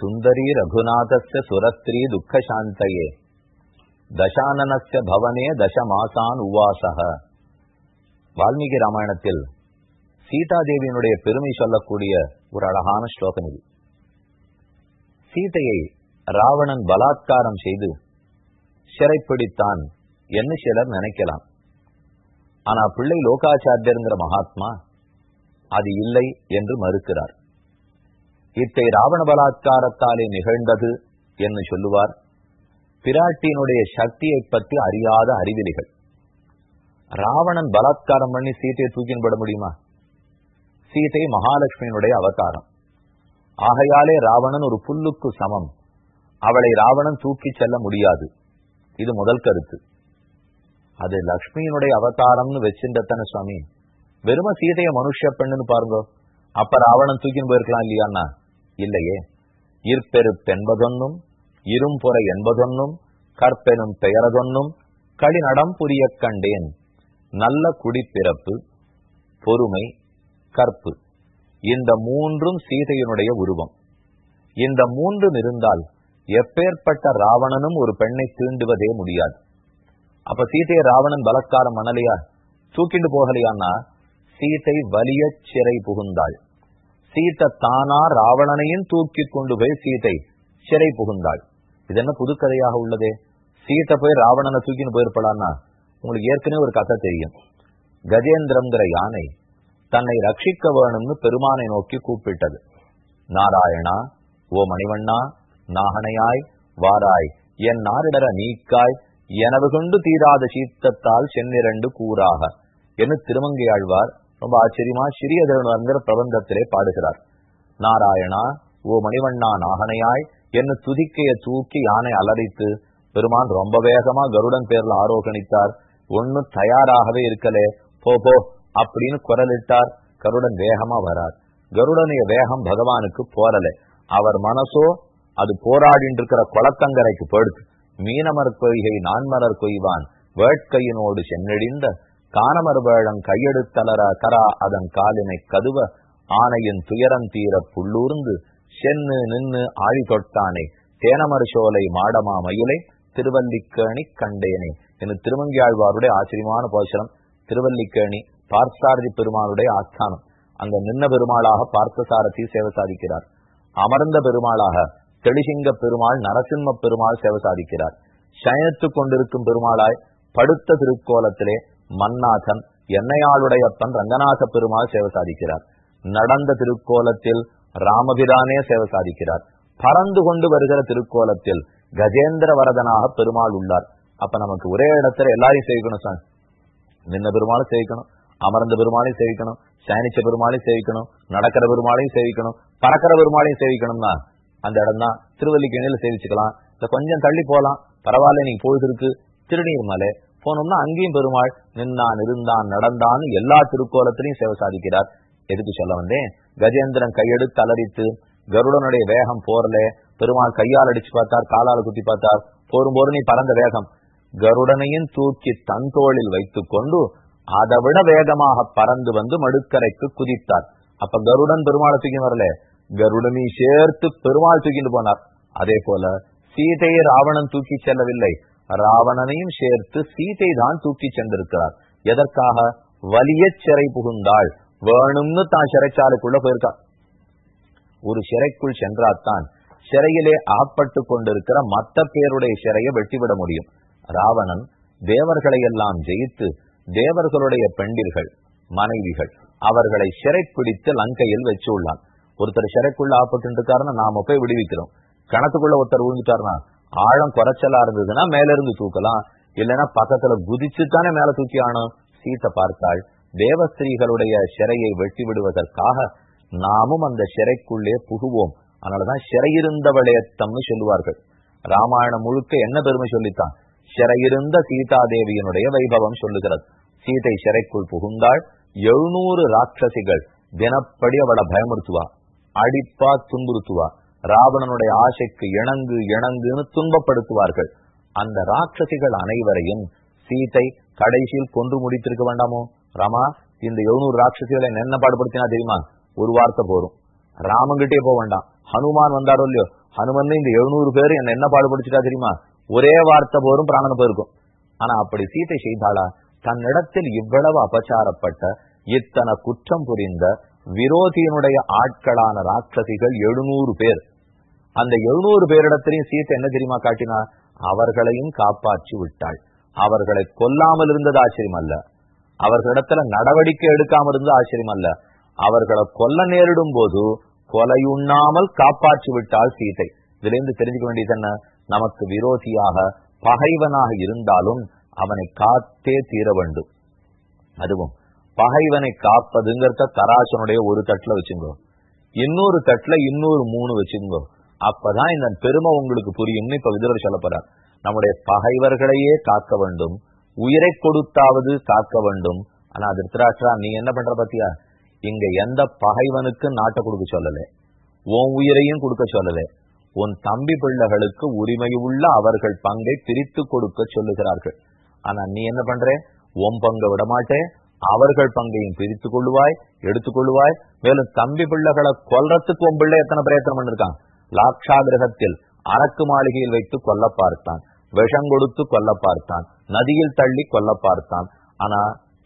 சுந்தரி ரகுநாதஸ்ய சுரஸ்திரீ துக்கசாந்தயே. தசானனஸ்ய பவனே தசமாசான் உவாசக வால்மீகி ராமாயணத்தில் சீதாதேவியினுடைய பெருமை சொல்லக்கூடிய ஒரு அழகான ஸ்லோகம் இது. சீதையை ராவணன் பலாத்காரம் செய்து சிறைப்பிடித்தான் என்று சிலர் நினைக்கலாம். ஆனா பிள்ளை லோகாச்சாரியருங்கிற மகாத்மா அது இல்லை என்று மறுக்கிறார். இத்தை ராவண பலாத்காரத்தாலே நிகழ்ந்தது என்று சொல்லுவார். பிராட்டியினுடைய சக்தியை பற்றி அறியாத அறிவிலிகள். ராவணன் பலாத்காரம் பண்ணி சீத்தையை தூக்கின்பட முடியுமா? சீதை மகாலட்சுமியினுடைய அவதாரம். ஆகையாலே ராவணன் ஒரு புல்லுக்கு சமம். அவளை ராவணன் தூக்கி செல்ல முடியாது. இது முதல் கருத்து. அது லக்ஷ்மியினுடைய அவதாரம்னு வச்சிருந்தத்தன சுவாமி. வெறும சீதைய மனுஷ பெண்ணுன்னு பாருங்க. அப்ப ராவணன் தூக்கின்னு போயிருக்கலாம் இல்லையாண்ணா? இல்லையே. இற்பெருப்பென்பதொன்னும் இரும்புறை என்பதொன்னும் கற்பெனும் பெயரதொன்னும் களிநடம் புரிய கண்டேன். நல்ல குடிப்பிறப்பு பொறுமை கற்பு. இந்த மூன்றும் சீதையினுடைய உருவம். இந்த மூன்றும் இருந்தால் எப்பேற்பட்ட ராவணனும் ஒரு பெண்ணை தீண்டுவதே முடியாது. அப்ப சீதையை ராவணன் பலத்காரம் மணலையா தூக்கிட்டு போகலையான்னா சீதை வலிய சிறை புகுந்தாள். சீத்தை தானா ராவணனையும் தூக்கி கொண்டு போய் சீதை சிறை புகுந்தாள். இது என்ன புதுக்கதையாக உள்ளதே? சீத்தை போய் ராவணனை தூக்கின்னு போயிருப்பலான்னா உங்களுக்கு ஏற்கனவே ஒரு கதை தெரியும். கஜேந்திரங்கிற யானை தன்னை ரட்சிக்க வேணும்னு பெருமானை நோக்கி கூப்பிட்டது. நாராயணா ஓ மணிவண்ணா நாகனையாய் வாராய் என் நாரிடர நீக்காய் எனவு கொண்டு தீராத சீத்தத்தால் சென்னிரண்டு கூறாக. என்று திருமங்கையாழ்வார் ரொம்ப ஆச்சரியமா சிறிய திருவனங்கிற பிரபந்தத்திலே பாடுகிறார். நாராயணா ஓ மணிவண்ணா நாகனையாய் என்ன துதிக்கைய தூக்கி யானை அலறித்து பெருமான் ரொம்ப வேகமா கருடன் பேர்ல ஆரோகணித்தார். ஒன்னும் தயாராகவே இருக்கலே போ போ அப்படின்னு குரலிட்டார். கருடன் வேகமா வரார். கருடனுடைய வேகம் பகவானுக்கு போரல அவர் மனசோ அது போராடிட்டு இருக்கிற குளத்தங்கரைக்கு போடுது மீனமர் கொய்கை நான்மலர் கொய்வான் வேட்கையினோடு சென்னடிந்த காணமறுபழம் கையெடுத்தலர கரா அதன் காலினை கதுவ ஆனையின் துயரம் தீர புள்ளூர்ந்து சென்னு நின்னு ஆழி தொட்டானே தேனமறு சோலை மாடமா மயிலை திருவல்லிக்கேணி கண்டேனே. என்று திருமங்கியாழ்வாருடைய ஆச்சரியமான போஷனம் திருவல்லிக்கேணி பார்த்தாரதி பெருமாளுடைய ஆஸ்தானம். அங்க நின்ன பெருமாளாக பார்த்தசாரதி சேவை சாதிக்கிறார். அமர்ந்த பெருமாளாக தெளிசிங்க பெருமாள் நரசிம்ம பெருமாள் சேவை சாதிக்கிறார். சயனித்துக் கொண்டிருக்கும் பெருமாளாய் படுத்த திருக்கோலத்திலே மன்னாதன் என்னையாளுடையப்பன் ரங்கநாத பெருமாள் சேவை சாதிக்கிறார். நடந்த திருக்கோலத்தில் ராமபிரானே சேவை சாதிக்கிறார். பறந்து கொண்டு வருகிற திருக்கோலத்தில் கஜேந்திர வரதனாக பெருமாள் உள்ளார். அப்ப நமக்கு ஒரே இடத்துல எல்லாரையும் சேவிக்கணும் சார். நின்ன பெருமாளும் சேவிக்கணும் அமர்ந்த பெருமாளையும் சேவிக்கணும் சயனிச்ச பெருமாளையும் சேவிக்கணும் நடக்கிற பெருமாளையும் சேவிக்கணும் பறக்கிற பெருமாளையும் சேவிக்கணும்னா அந்த இடம் தான் திருவல்லிக்கேணியில சேவிச்சுக்கலாம். இல்ல கொஞ்சம் தள்ளி போலாம். பரவாயில்ல நீங்க போயிட்டு இருக்கு. திருநீர்மலை போனோம்னா அங்கேயும் பெருமாள் நின்னான் இருந்தான் நடந்தான்னு எல்லா திருக்கோலத்திலையும் சேவை சாதிக்கிறார். எதுக்கு சொல்ல வந்தேன்? கஜேந்திரன் கையெடுத்து அலறித்து கருடனுடைய வேகம் போரல பெருமாள் கையால் அடிச்சு பார்த்தார் காலால் குத்தி பார்த்தார் போரும் போரும் நீ பறந்த வேகம். கருடனையும் தூக்கி தன் தோளில் வைத்துக் கொண்டு அதை விட வேகமாக பறந்து வந்து மடுக்கரைக்கு குதித்தார். அப்ப கருடன் பெருமாளை தூக்கி வரல. கருடனை சேர்த்து பெருமாள் தூக்கிட்டு போனார். அதே போல சீதையை ராவணன் தூக்கி செல்லவில்லை. ராவணனையும் சேர்த்து சீதை தான் தூக்கி சென்றிருக்கிறார். எதற்காக? வலிய சிறை புகுந்தாள். வேணும்னு தான் சிறைச்சாலுக்குள்ள போயிருக்கா. ஒரு சிறைக்குள் சென்றாத்தான் சிறையிலே ஆப்பட்டு கொண்டிருக்கிற மத்த பேருடைய சிறையை வெட்டிவிட முடியும். ராவணன் தேவர்களை எல்லாம் ஜெயித்து தேவர்களுடைய பெண்டிர்கள் மனைவிகள் அவர்களை சிறை பிடித்து லங்கையில் வச்சு உள்ளான் ஒருத்தர் சிறைக்குள்ள ஆப்பட்டு இருக்காருன்னா நாம போய் விடுவிக்கிறோம். கணத்துக்குள்ள ஒருத்தர் விழுந்துட்டாருன்னா ஆழம் குறைச்சலா இருந்ததுன்னா மேல இருந்து தூக்கலாம். இல்லைன்னா பக்கத்துல குதிச்சு தானே மேல தூக்கி ஆனோம் சீத்தை பார்த்தாள் தேவஸ்திரீகளுடைய சிறையை வெட்டி விடுவதற்காக நாமும் அந்த சிறைக்குள்ளே புகுவோம். அதனாலதான் சிறையிருந்தவளையத்தம்னு சொல்லுவார்கள். ராமாயணம் முழுக்க என்ன பெருமை சொல்லித்தான்? சிறையிருந்த சீதா தேவியனுடைய வைபவம் சொல்லுகிறது. சீதை சிறைக்குள் புகுந்தாள் எழுநூறு ராட்சசிகள் தினப்படி அவளை பயமுறுத்துவா. அடிப்பா துன்புறுத்துவா. ராவணனுடைய ஆசைக்கு இணங்கு இணங்குன்னு துன்பப்படுத்துவார்கள். அந்த ராட்சசிகள் அனைவரையும் சீதை கடைசியில் கொன்று முடித்திருக்க வேண்டாமோ? ராமா இந்த எழுநூறு ராட்சசிகளை என்ன பாடுபடுத்தினா தெரியுமா? ஒரு வார்த்தை போரும் ராமங்கிட்டே போக வேண்டாம். ஹனுமான் வந்தாரோ இல்லையோ? ஹனுமன் இந்த எழுநூறு பேர் என்ன என்ன பாடுபடுத்திட்டா தெரியுமா? ஒரே வார்த்தை போரும் பிராணன போயிருக்கும். ஆனா அப்படி சீத்தை செய்தாளா? தன்னிடத்தில் இவ்வளவு அபச்சாரப்பட்ட இத்தனை குற்றம் புரிந்த விரோதியினுடைய ஆட்களான ராட்சசிகள் எழுநூறு பேர். அந்த எழுநூறு பேரிடத்திலையும் சீத்தை என்ன தெரியுமா காட்டினா அவர்களையும் காப்பாற்றி விட்டாள். அவர்களை கொல்லாமல் இருந்தது ஆச்சரியம் அல்ல அவர்களிடத்துல நடவடிக்கை எடுக்காமல் இருந்தது ஆச்சரியம் அல்ல அவர்களை கொல்ல நேரிடும் போது கொலையுண்ணாமல் காப்பாற்றி விட்டாள் சீதை. இதிலிருந்து தெரிஞ்சுக்க வேண்டியது என்ன? நமக்கு விரோதியாக பகைவனாக இருந்தாலும் அவனை காத்தே தீர வேண்டும். அதுவும் பகைவனை காப்பதுங்கிறத தராசனுடைய ஒரு தட்டுல வச்சுங்கோ. இன்னொரு தட்டுல இன்னொரு மூணு வச்சுங்கோ. அப்பதான் இந்த பெருமை உங்களுக்கு புரியும்னு இப்ப விதுரர் சொல்ல நம்முடைய பகைவர்களையே காக்க வேண்டும். உயிரை கொடுத்தாவது காக்க வேண்டும். ஆனா திருத்தராஷ்டிரா நீ என்ன பண்ற பத்தியா? இங்க எந்த பகைவனுக்கு நாட்டை கொடுக்க சொல்லல. உன் உயிரையும் கொடுக்க சொல்லல. உன் தம்பி பிள்ளைகளுக்கு உரிமை உள்ள அவர்கள் பங்கை பிரித்து கொடுக்க சொல்லுகிறார்கள். ஆனா நீ என்ன பண்ற? உன் பங்கை விட மாட்டே அவர்கள் பங்கையும் பிரித்துக் கொள்ளுவாய் எடுத்துக்கொள்ளுவாய் மேலும் தம்பி பிள்ளைகளை கொல்றதுக்கு உன் பிள்ளை எத்தனை பிரயத்தனம் பண்ணிருக்கான்? லாக்ஷா கிரகத்தில் அரக்கு மாளிகையில் வைத்து கொல்ல பார்த்தான். விஷம் கொடுத்து கொல்ல பார்த்தான். நதியில் தள்ளி கொல்ல பார்த்தான். ஆனா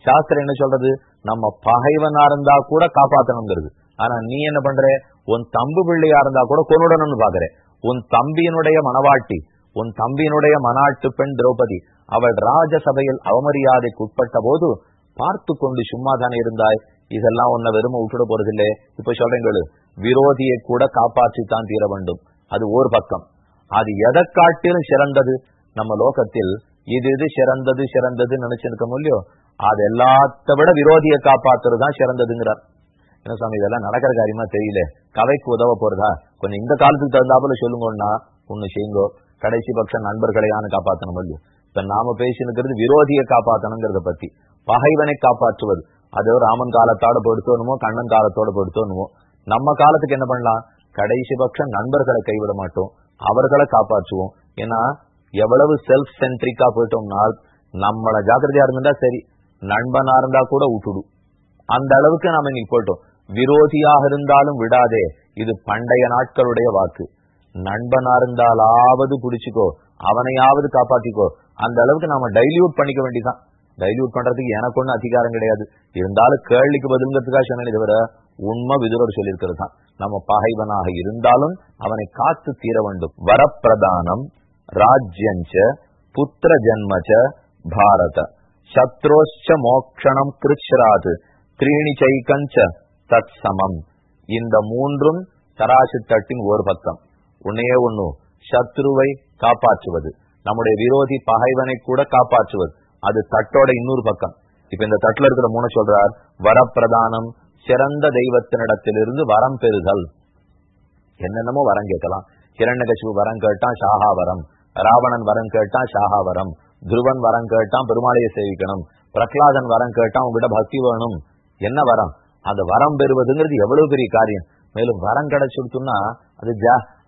சாஸ்திரம் என்ன சொல்றது? நம்ம பகைவனா இருந்தா கூட காப்பாத்தணுங்கிறது. ஆனா நீ என்ன பண்ற? உன் தம்பு பிள்ளையா இருந்தா கூட கொன்னுடணும்னு பாக்குற. உன் தம்பியினுடைய மனவாட்டி உன் தம்பியினுடைய மனாட்டு பெண் திரௌபதி அவள் ராஜசபையில் அவமரியாதைக்கு உட்பட்ட போது பார்த்து கொண்டு சும்மா தானே இருந்தாய்? இதெல்லாம் உன்னை வெறும விட்டுட போறதில்லை. இப்ப சொல்றேங்களு விரோதியை கூட காப்பாற்றித்தான் தீர வேண்டும். அது ஒரு பக்கம். அது எதை காட்டிலும் சிறந்தது? நம்ம லோகத்தில் இது இது சிறந்தது சிறந்தது நினைச்சிருக்க முடியோ அது எல்லாத்த விட விரோதியை காப்பாத்துறதுதான் சிறந்ததுங்கிறார். என்ன சுவாமி இதெல்லாம் நடக்கிற காரியமா தெரியல. கதைக்கு உதவ போறதா? கொஞ்சம் இந்த காலத்துக்கு தகுந்தாப்புல சொல்லுங்கன்னா ஒண்ணு செய்யுங்கோ. கடைசி பட்சம் நண்பர்களையான காப்பாத்தணும் இல்லையோ? இப்ப நாம பேசினுக்கிறது விரோதியை காப்பாத்தணுங்கிறத பத்தி. பகைவனை காப்பாற்றுவது. அதோ ராமன் காலத்தோட படுத்தோணுமோ கண்ணன் காலத்தோட படுத்தோணுமோ நம்ம காலத்துக்கு என்ன பண்ணலாம்? கடைசி பட்சம் நண்பர்களை கைவிட மாட்டோம். அவர்களை காப்பாற்றுவோம். ஏன்னா எவ்வளவு செல்ஃப் சென்ட்ரிக்கா போயிட்டோம்னா நம்மள ஜாக்கிரதையா இருந்தா சரி நண்பனா இருந்தா கூட விட்டுடும் அந்த அளவுக்கு நாம இன்னைக்கு போயிட்டோம். விரோதியாக இருந்தாலும் விடாதே. இது பண்டைய நாட்களுடைய வாக்கு. நண்பனா இருந்தாலாவது பிடிச்சிக்கோ. அவனையாவது காப்பாத்திக்கோ. அந்த அளவுக்கு நாம டைல்யூட் பண்ணிக்க வேண்டியதான் டைல்யூட் பண்றதுக்கு எனக்கு ஒண்ணு அதிகாரம் கிடையாது. இருந்தாலும் கேள்விக்கு பதிலுங்கிறதுக்காக சொன்னேன் தவிர உண்மை விதுரர் சொல்லியிருக்கிறது தான். நம்ம பகைவனாக இருந்தாலும் அவனை காத்து தீர வேண்டும். வரப்பிரதானம் ராஜ்யஞ்ச புத்திர ஜன்மச்ச பாரத. சத்ரோச்ச மோக்ஷணம் கிருஷ்ராது த்ரீணி சைக்கஞ்ச தத் சமம் இந்த மூன்றும் தராசு தட்டின் ஒரு பக்கம். உன்னையே ஒண்ணு சத்ருவை காப்பாற்றுவது. நம்முடைய விரோதி பகைவனை கூட காப்பாற்றுவது. அது தட்டோட இன்னொரு பக்கம். இப்ப இந்த தட்டுல இருக்கிற மூணு சொல்றார் வரப்பிரதானம் சிறந்த தெய்வத்தினிடத்திலிருந்து வரம் பெறுதல். என்னென்னமோ வரம் கேட்கலாம். கிரண்யகசிபு வரம் கேட்டான் ஷாஹா வரம். ராவணன் வரம் கேட்டான் ஷாஹா வரம். துருவன் வரம் கேட்டான் பெருமாளையை சேவிக்கணும். பிரகலாதன் வரம் கேட்டான் உங்ககிட்ட பக்தி வேணும். என்ன வரம்? அந்த வரம் பெறுவதுங்கிறது எவ்வளவு பெரிய காரியம். மேலும் வரம் கிடைச்சுடுத்துன்னா அது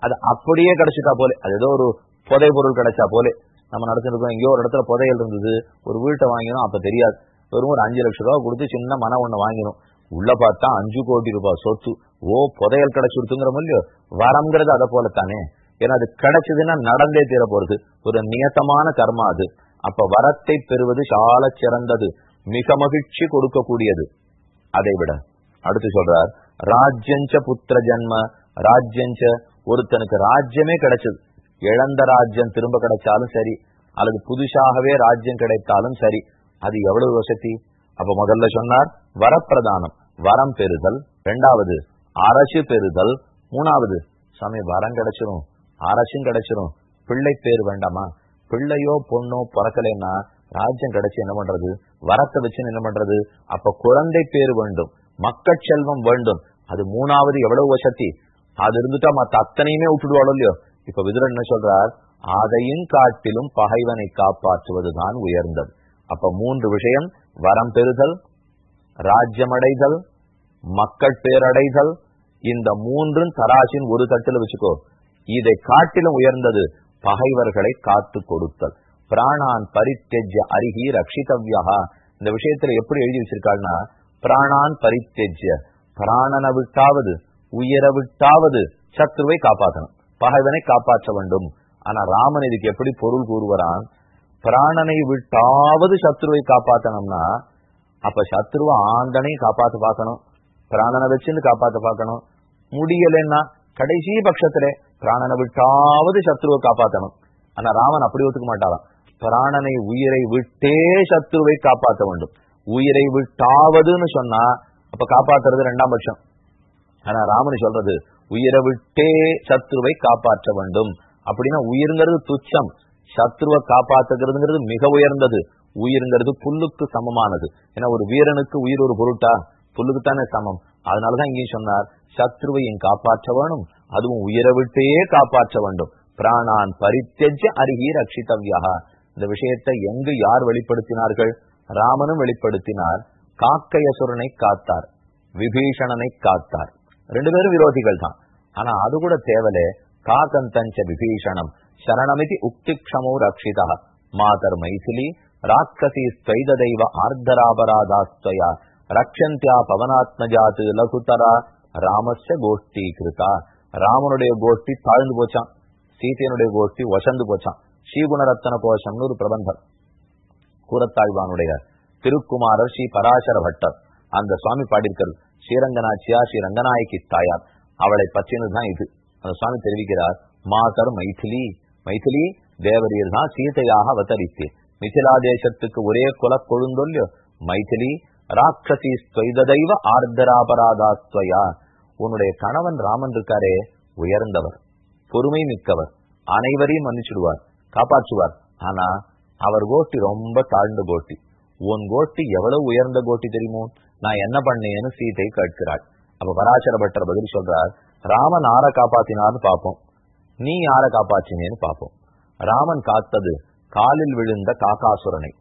அது அப்படியே கிடைச்சிட்டா போலே. அது ஏதோ ஒரு புதை பொருள் கிடைச்சா போலே. நம்ம நடத்திருக்கோம். எங்கேயோ ஒரு இடத்துல புதையல் இருந்தது. ஒரு வீட்டை வாங்கினோம். அப்ப தெரியாது. வெறும் ஒரு அஞ்சு லட்சம் ரூபாய் கொடுத்து சின்ன மன ஒண்ணு வாங்கினோம். உள்ள பார்த்தா அஞ்சு கோடி ரூபாய் சொத்து. ஓ புதையல் கிடைச்சுடுத்துங்கிற இல்லையோ? வரம்ங்கிறது அதை போலத்தானே. ஏன்னா அது கிடைச்சதுன்னா நடந்தே தீர போறது. ஒரு நியத்தமான கர்மா அது. அப்ப வரத்தை பெறுவது சால சிறந்தது. மிக மகிழ்ச்சி கொடுக்கக்கூடியது. அதை விட. அடுத்து சொல்றார். ராஜ்யஞ்ச புத்திர ஜன்ம. ராஜ்யஞ்ச ஒருத்தனுக்கு ராஜ்யமே கிடைச்சது. இழந்த ராஜ்யம் திரும்ப கிடைச்சாலும் சரி அல்லது புதுசாகவே ராஜ்யம் கிடைத்தாலும் சரி அது எவ்வளவு வசதி? அப்ப முதல்ல சொன்னார் வரப்பிரதானம் வரம் பெறுதல். இரண்டாவது அரசு பெறுதல். மூணாவது சாமி வரம் கிடைச்சிரும் அரசும் கிடைச்சிரும். பிள்ளை பேர் வேண்டாமா? பிள்ளையோ பொண்ணோ பிறக்கலைன்னா ராஜ்யம் கிடைச்சு என்ன பண்றது? வரத்தை வச்சு என்ன பண்றது? அப்ப குழந்தை பேர் வேண்டும் மக்கள் செல்வம் வேண்டும். அது மூணாவது எவ்வளவு வசதி? அது இருந்துட்டா மத்த அத்தனையுமே விட்டுடுவாளோ இல்லையோ? இப்ப விதுரன் என்ன சொல்றார்? அதையும் காட்டிலும் பகைவனை காப்பாற்றுவதுதான் உயர்ந்தது. அப்ப மூன்று விஷயம் வரம் பெறுதல் ராஜ்யமடைதல் மக்கள் பேரடைதல் இந்த மூன்றும் தராசின் ஒரு தட்டில் வச்சுக்கோ. இதை காட்டிலும் உயர்ந்தது பகைவர்களை காத்து கொடுத்தல். பிராணான் பரித்தெஜ்ய அருகி ரட்சிதவ்யா இந்த விஷயத்துல எப்படி எழுதி வச்சிருக்காள்னா பிராணான் பரித்தெஜ்ய பிராணனை விட்டாவது உயர விட்டாவது சத்ருவை காப்பாற்றணும் பகைவனை காப்பாற்ற வேண்டும். ஆனா ராமன் இதுக்கு எப்படி பொருள் கூறுவரான் பிராணனை விட்டாவது சத்ருவை காப்பாத்தணும்னா அப்ப சத்ருவ ஆண்டனையும் காப்பாத்த பார்க்கணும். பிராணனை வச்சுன்னு காப்பாத்த பார்க்கணும். முடியலன்னா கடைசி பட்சத்திலே பிராணனை விட்டாவது சத்ருவை காப்பாத்தணும். ஆனா ராமன் அப்படி ஒத்துக்க மாட்டாராம். பிராணனை உயிரை விட்டே சத்ருவை காப்பாற்ற வேண்டும். உயிரை விட்டாவதுன்னு சொன்னா அப்ப காப்பாத்துறது ரெண்டாம் பட்சம். ஆனா ராமன் சொல்றது உயிரை விட்டே சத்ருவை காப்பாற்ற வேண்டும். அப்படின்னா உயிர்ங்கிறது துச்சம். சத்ருவை காப்பாத்துகிறதுங்கிறது மிக உயர்ந்தது. உயிர்ங்கிறது புல்லுக்கு சமமானது. ஏன்னா ஒரு வீரனுக்கு உயிர் ஒரு பொருட்டா? புல்லுக்கு தானே சமம். அதனாலதான் இங்கேயும் சொன்னார் சத்ருவையும் காப்பாற்ற வேணும். அதுவும் உயிரை விட்டே காப்பாற்ற வேண்டும். பிராணான் பரித்தெஜ அருகி ரட்சித்தவ்யா இந்த விஷயத்தை எங்கு யார் வெளிப்படுத்தினார்கள்? ராமனும் வெளிப்படுத்தினார். காக்கையசுரனை காத்தார். விபீஷணனை காத்தார். ரெண்டு பேரும் விரோதிகள் தான். ஆனா அது கூட தேவலே. காகந்தஞ்ச விபீஷணம். சரணமிதி உக்திக்ஷமோ ரக்ஷிதா. மாதர் மைசிலி ராட்சசி ஸ்வைத தெய்வ ஆர்தராபராதாஸ்வயா ரக்ஷந்தியா பவனாத்மஜாத்து லகுதரா. ராமஸ்ய கோஷ்டி கிருதா ராமனுடைய கோஷ்டி தாழ்ந்து போச்சான் சீதையனுடைய கோஷ்டி வசந்து போச்சான் ஸ்ரீகுணரத்தன கோஷம்னு ஒரு பிரபந்தம் கூரத்தாழ்வானுடைய திருக்குமாரர் ஸ்ரீ பராசர பட்டர் அந்த சுவாமி பாடியிருக்கிறது. ஸ்ரீரங்கநாச்சியா ஸ்ரீ ரங்கநாயகி தாயார். அவளை பற்றினதுதான் இது. அந்த சுவாமி தெரிவிக்கிறார் மாதர் மைथिली மைथिली தேவரீர் தான் சீதையாக அவதரித்து மிதிலா தேசத்துக்கு ஒரே குல கொழுந்தொல்லியோ மைथिली ராட்சசி ஸ்வைததைவ ஆர்தராபராதாஸ்துவயா. உன்னுடைய கணவன் ராமன் இருக்காரே உயர்ந்தவர் பொறுமை மிக்கவர் அனைவரையும் மன்னிச்சுடுவார் காப்பாற்றுவார். ஆனா அவர் கோட்டி ரொம்ப தாழ்ந்த கோட்டி உன் கோட்டி எவ்வளவு உயர்ந்த கோட்டி தெரியுமோ? நான் என்ன பண்ணேன்னு சீதை கேட்கிறாள். அப்ப பராசர பட்டர் பதில் சொல்றார் ராமன் ஆற காப்பாத்தினார்னு பார்ப்போம் நீ யார காப்பாற்றினேன்னு பார்ப்போம் ராமன் காத்தது காலில் விழுந்த காக்காசுரனை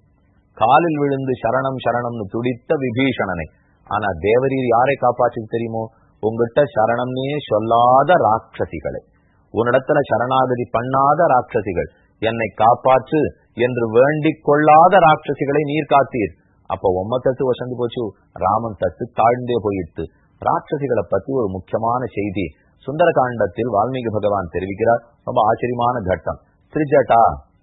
காலில் விழுந்து சரணம் சரணம்னு துடித்த விபீஷணனை. ஆனா தேவரீர் யாரை காப்பாற்றி தெரியுமோ? உங்ககிட்ட சரணம்னே சொல்லாத ராட்சசிகளை. உன்னிடத்துல சரணாகதி பண்ணாத ராட்சசிகள். என்னை காப்பாற்று என்று வேண்டிக் கொள்ளாத ராட்சசிகளை நீர் காத்தீர். அப்ப உம்ம தட்டு வசந்து போச்சு. ராமன் தட்டு தாழ்ந்தே போயிட்டு ராட்சசிகளை பத்தி ஒரு முக்கியமான செய்தி சுந்தரகாண்டத்தில் வால்மீகி பகவான் தெரிவிக்கிறார். ரொம்ப ஆச்சரியமான கட்டம். திரிஜட்டா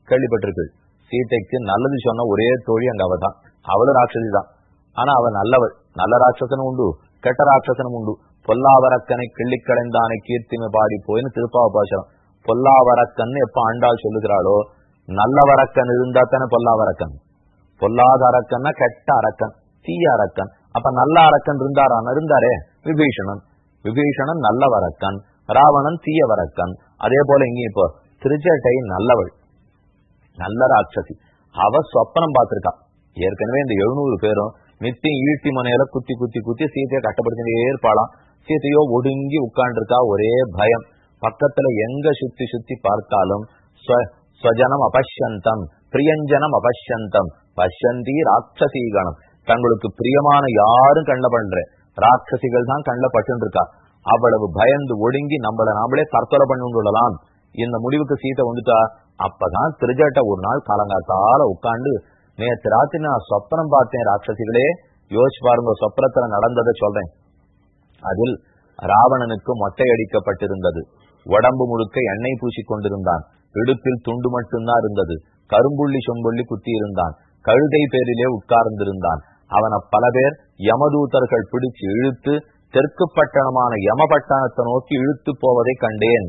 கேள்விப்பட்டிருக்கு சீதைக்கு நல்லது சொன்ன ஒரே தோழி அங்க அவ தான். அவளும் ராட்சசி தான். ஆனா அவ நல்லவள். நல்ல ராட்சசனும் உண்டு. கெட்ட ராட்சசனும் உண்டு. பொல்லாவரக்கனை கிள்ளிக்கடைந்தானை கீர்த்திமை பாடி போயின்னு திருப்பாவபாசனம் பொல்லாவரக்கன் எப்ப ஆண்டாள் சொல்லுகிறாளோ நல்லவரக்கன் இருந்தா தானே பொல்லாவரக்கன். பொல்லாத அரக்கன்னா கெட்ட அரக்கன் தீய அரக்கன். அப்ப நல்ல அரக்கன் இருந்தாரான் இருந்தாரே. விபீஷணன். விபீஷணன் நல்லவரக்கன் ராவணன் தீயவரக்கன் அதே போல இங்க இப்போ திருச்சட்டை நல்லவள் நல்ல ராட்சசி. அவ சொப்பனம் பார்த்திருக்கா. ஏற்கனவே இந்த எழுநூறு பேரும் நித்தியம் ஈட்டி மனையில குத்தி குத்தி குத்தி சீதையை கட்டப்படுத்தினே இருப்பாளாம். சீதையோ ஒடுங்கி உட்காண்டிருக்கா ஒரே பயம். பக்கத்துல எங்க சுத்தி சுத்தி பார்த்தாலும் ஸ்வஜனம் அபஷ்யந்தம் பிரியஞ்சனம் அபஷ்யந்தம். பஷ்யந்தி ராட்சசீகணம். தங்களுக்கு பிரியமான யாரும் கண்ட பண்ற. ராட்சசிகள் தான் கண்ட பட்டு இருக்கா அவ்வளவு பயந்து ஒடுங்கி நம்மள நாமளே தற்கொலை பண்ணி கொள்ளலாம் இந்த முடிவுக்கு சீத்தை வந்துட்டா அப்பதான் திருஜட்ட ஒரு நாள் காலங்காத்தால உட்காந்து நேற்று ராத்திரி நான் சொப்பனம் பார்த்தேன் ராட்சசிகளே. யோசிச்சு பாருங்க சொப்பனத்துல நடந்ததை சொல்றேன். அதில் ராவணனுக்கு மொட்டை அடிக்கப்பட்டிருந்தது. உடம்பு முழுக்க எண்ணெய் பூசி கொண்டிருந்தான் இடுப்பில் துண்டு மட்டும்தான் இருந்தது. கரும்புள்ளி சொம்புள்ளி குத்தி இருந்தான் கழுதை பேரிலே உட்கார்ந்திருந்தான். அவனை பல பேர் யமதூதர்கள் பிடிச்சு இழுத்து தெற்கு பட்டணமான யமபட்டணத்தை நோக்கி இழுத்து போவதை கண்டேன்.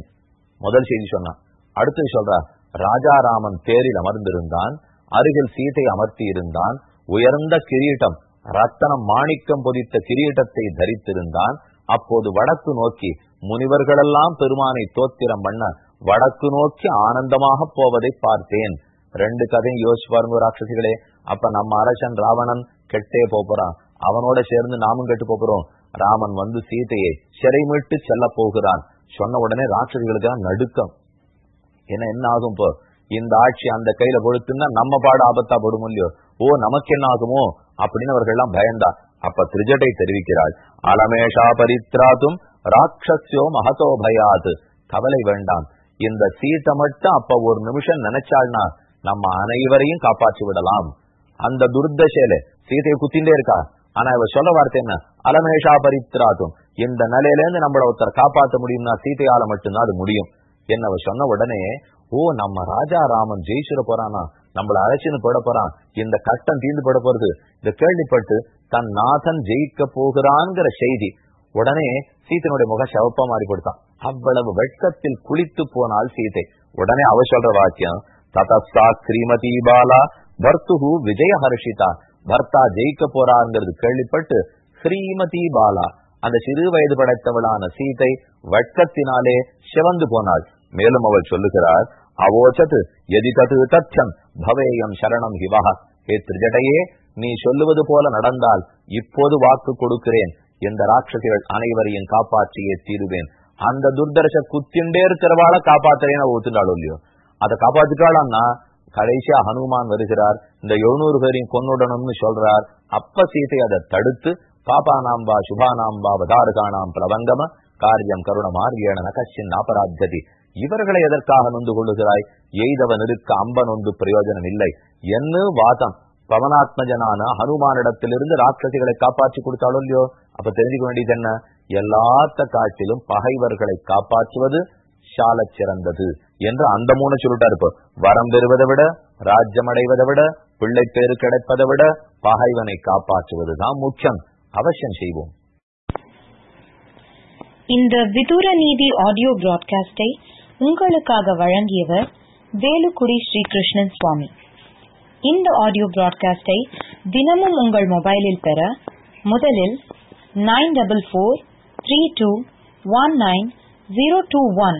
முதல் செய்தி சொன்னான். அடுத்து சொல்றா ராஜாராமன் தேரில் அமர்ந்திருந்தான் அருகில் சீதை அமர்த்தி இருந்தான் உயர்ந்த கிரீட்டம் ரத்தனம் மாணிக்கம் பொதித்த கிரீட்டத்தை தரித்திருந்தான். அப்போது வடக்கு நோக்கி முனிவர்களெல்லாம் பெருமானை தோத்திரம் பண்ண வடக்கு நோக்கி ஆனந்தமாக போவதை பார்த்தேன். ரெண்டு கதையும் யோசிச்சு பாருங்க ராட்சசிகளே. அப்ப நம்ம அரசன் ராவணன் கெட்டே போறான். அவனோட சேர்ந்து நாமும் கெட்டு போறோம். ராமன் வந்து சீதையை சிறை மீட்டு செல்ல போகிறான். சொன்ன உடனே ராட்சசிகளுக்கு நடுக்கம். ஏன்னா என்ன ஆகும் இப்போ? இந்த ஆட்சி அந்த கையில கொடுத்துன்னா நம்ம பாடு ஆபத்தா படும் இல்லையோ? ஓ நமக்கு என்ன ஆகுமோ? அப்படின்னு அவர்கள் எல்லாம் பயந்தா. அப்ப திருஜட்டை தெரிவிக்கிறாள். அலமேஷா பரித்ராத்தும் ராட்சசியோ மகதோ பயாது. கவலை வேண்டாம். இந்த சீட்டை மட்டும் அப்ப ஒரு நிமிஷம் நினைச்சாள்னா நம்ம அனைவரையும் காப்பாற்றி விடலாம் அந்த துர்தசையில சீதையை குத்திண்டே இருக்கா? ஆனா இவ சொல்ல வார்த்தை என்ன? அலமேஷா பரித்ராத்தும் இந்த நிலையில இருந்து நம்மள ஒருத்தர் காப்பாற்ற முடியும்னா சீதையால மட்டும்தான் அது முடியும். என்ன அவ சொன்ன உடனே ஓ நம்ம ராஜா ராமன் ஜெயிச்சுட போறானா? நம்மள அழைச்சின்னு போட போறான்? இந்த கட்டம் தீர்ந்து போட போறது? இந்த கேள்விப்பட்டு தன் நாதன் ஜெயிக்க போகிறான்ங்கிற செய்தி உடனே சீத்தனுடைய முகம் சிவப்பா மாறி கொடுத்தான். அவ்வளவு வெட்கத்தில் குளித்து போனால் சீதை. உடனே அவ சொல்ற வாக்கியம் ததஸ்தா ஸ்ரீமதி பாலா பர்த்துகு விஜய ஹர்ஷிதா பர்த்தா ஜெயிக்க போறாங்கிறது கேள்விப்பட்டு ஸ்ரீமதி பாலா அந்த சிறு வயது படைத்தவளான சீதை வெட்கத்தினாலே சிவந்து போனாள் மேலும் அவள் சொல்லுகிறார் அவோச்சது எதி தது தச்சம் பவேயம் சரணம் ஹிவஹா ஹே திருஜடையே நீ சொல்லுவது போல நடந்தால் இப்போது வாக்கு கொடுக்கிறேன் இந்த ராட்சசிகள் அனைவரையும் காப்பாற்றியே தீருவேன் அந்த துர்தர்ஷ குத்திண்டே இருக்கிறவாள காப்பாத்துறேன்னு ஒத்துண்டாளோ இல்லையோ அதை காப்பாத்திட்டாளான்னா கடைசியா ஹனுமான் வருகிறார். இந்த எழுநூறு பேரையும் கொன்னுடணும்னு சொல்றார். அப்ப சீதை அதை தடுத்து பாபானாம்பா சுபானாம்பா வதாரகானாம் பிரபங்கம காரியம் கருணமார்கேண கச்சின் அபராத்ததி இவர்களை எதற்காக நொந்து கொள்ளுகிறாய்? எய்தவன் இருக்க அம்பன் ஒன்று பிரயோஜனம் இல்லை. என்ன வாதம்? பவனாத்மஜனான ஹனுமானிடத்திலிருந்து ராட்சசிகளை காப்பாற்றி கொடுத்தாலும் இல்லையோ? அப்ப தெரிஞ்சுக்க வேண்டியது என்ன? எல்லாத்த காட்டிலும் பகைவர்களை காப்பாற்றுவது சால சிறந்தது என்று அந்த மூணு சொல்லிட்டாரு இப்போ. வரம் பெறுவதை விட ராஜ்யம் அடைவதை விட பிள்ளை பேரு கிடைப்பதை விட பகைவனை காப்பாற்றுவதுதான் முக்கியம். அவசியம் செய்வோம். இந்த விதூர நீதி ஆடியோ பிராட்காஸ்டை உங்களுக்காக வழங்கியவர் வேலுக்குடி ஸ்ரீகிருஷ்ணன் சுவாமி. இந்த ஆடியோ பிராட்காஸ்டை தினமும் உங்கள் மொபைலில் பெற முதலில் nine double four three two one nine zero two one